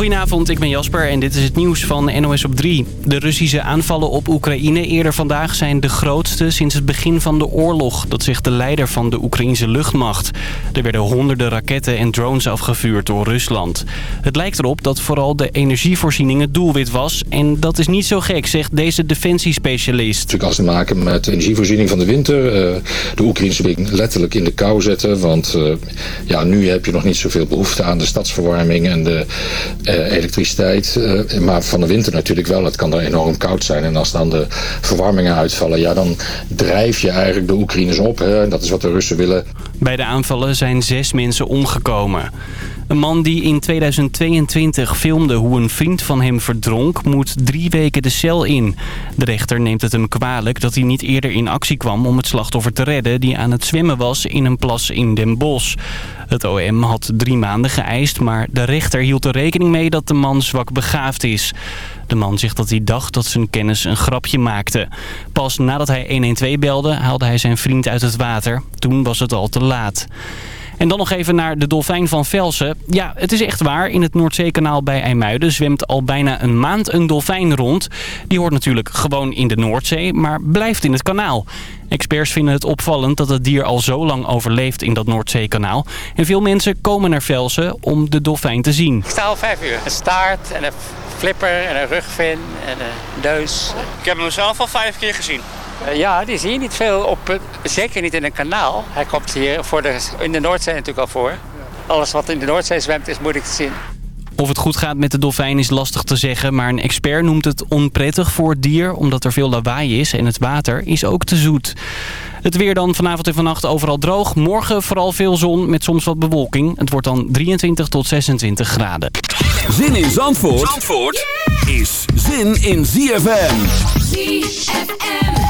Goedenavond, ik ben Jasper en dit is het nieuws van NOS op 3. De Russische aanvallen op Oekraïne eerder vandaag zijn de grootste sinds het begin van de oorlog. Dat zegt de leider van de Oekraïnse luchtmacht. Er werden honderden raketten en drones afgevuurd door Rusland. Het lijkt erop dat vooral de energievoorziening het doelwit was. En dat is niet zo gek, zegt deze defensiespecialist. Het heeft te maken met de energievoorziening van de winter. Eh, de Oekraïnse week letterlijk in de kou zetten. Want eh, ja, nu heb je nog niet zoveel behoefte aan de stadsverwarming en de elektriciteit. Eh, maar van de winter natuurlijk wel. Het kan er enorm koud zijn. En als dan de verwarmingen uitvallen, ja, dan drijf je eigenlijk de Oekraïners op. Hè. Dat is wat de Russen willen. Bij de aanvallen zijn zes mensen omgekomen. Een man die in 2022 filmde hoe een vriend van hem verdronk... moet drie weken de cel in. De rechter neemt het hem kwalijk dat hij niet eerder in actie kwam... om het slachtoffer te redden die aan het zwemmen was in een plas in Den Bosch. Het OM had drie maanden geëist, maar de rechter hield er rekening mee dat de man zwak begaafd is. De man zegt dat hij dacht dat zijn kennis een grapje maakte. Pas nadat hij 112 belde, haalde hij zijn vriend uit het water. Toen was het al te laat. En dan nog even naar de dolfijn van Velsen. Ja, het is echt waar. In het Noordzeekanaal bij IJmuiden zwemt al bijna een maand een dolfijn rond. Die hoort natuurlijk gewoon in de Noordzee, maar blijft in het kanaal. Experts vinden het opvallend dat het dier al zo lang overleeft in dat Noordzeekanaal. En veel mensen komen naar Velsen om de dolfijn te zien. Ik sta al vijf uur. Een staart en een flipper en een rugvin en een neus. Ik heb hem zelf al vijf keer gezien. Uh, ja, die zie je niet veel op, zeker niet in een kanaal. Hij komt hier voor de, in de Noordzee natuurlijk al voor. Alles wat in de Noordzee zwemt is moeilijk te zien. Of het goed gaat met de dolfijn is lastig te zeggen, maar een expert noemt het onprettig voor het dier omdat er veel lawaai is en het water is ook te zoet. Het weer dan vanavond en vannacht overal droog. Morgen vooral veel zon met soms wat bewolking. Het wordt dan 23 tot 26 graden. Zin in Zandvoort, Zandvoort is zin in ZFM. ZFM.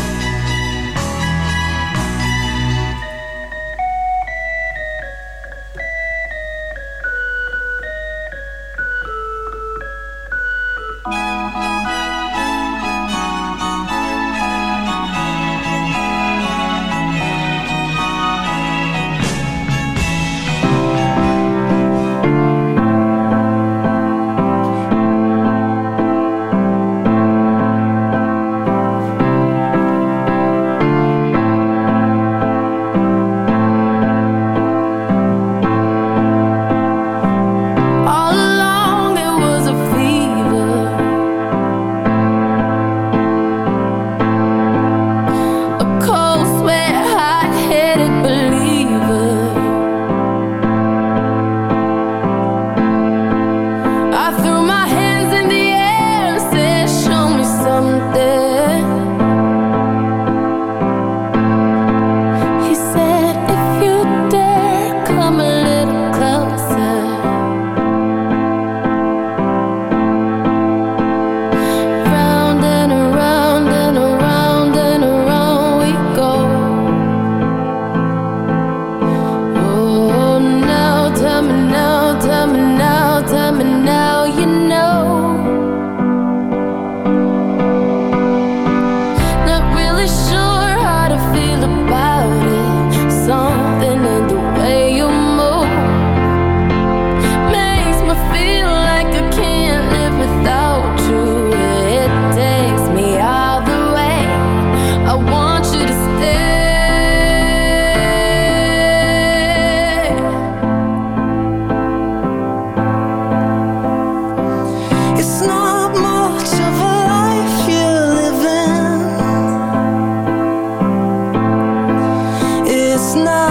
It's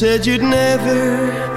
said you'd never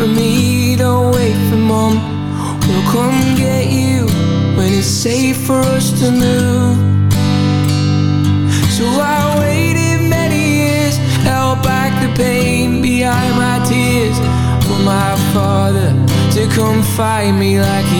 for me, don't wait for mom. We'll come get you when it's safe for us to move. So I waited many years, held back the pain behind my tears for my father to come find me like he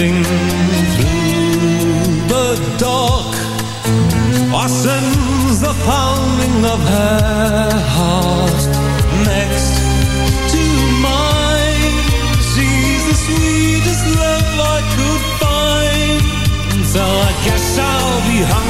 sing through the dark Or sends the pounding of her heart. Next to mine She's the sweetest love I could find. So I guess I'll be hungry.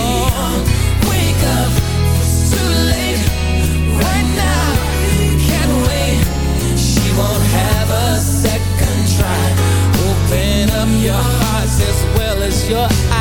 your eyes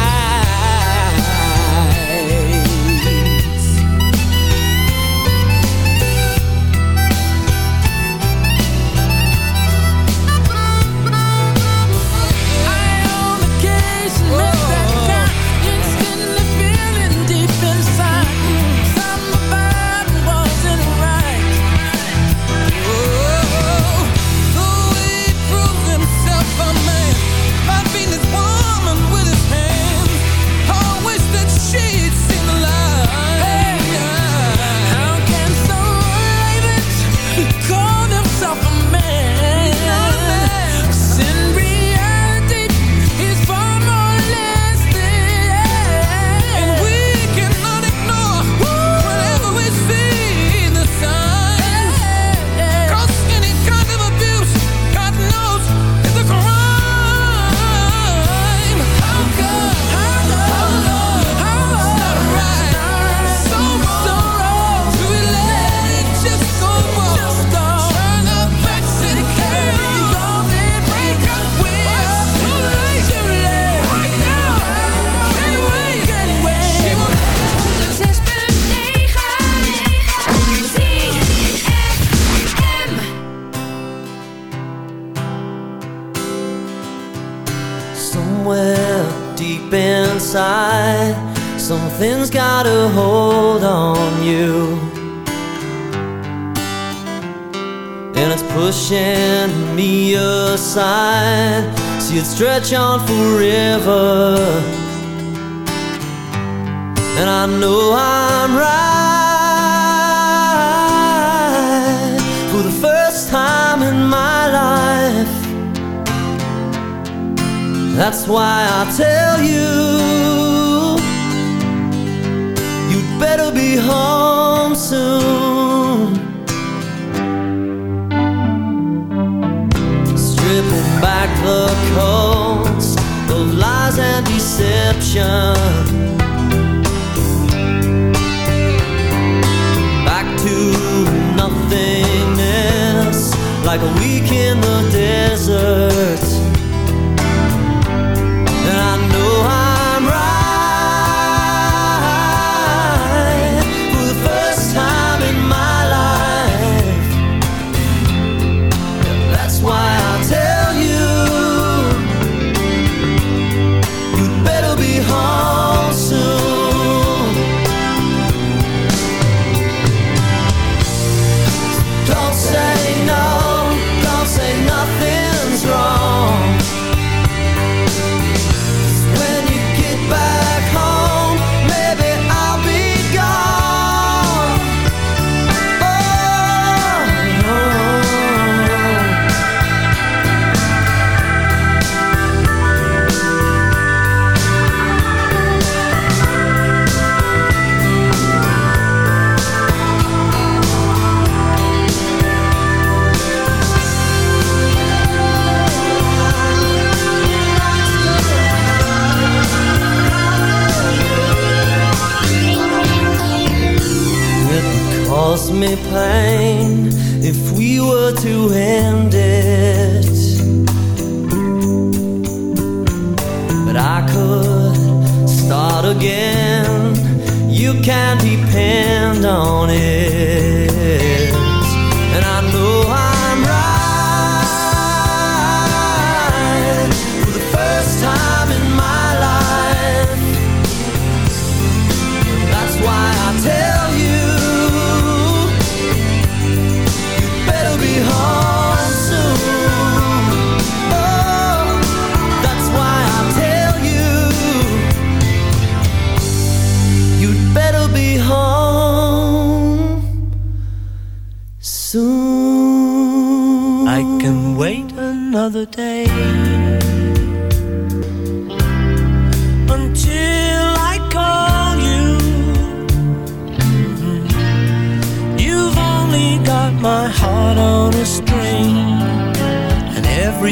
stretch on forever.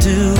do.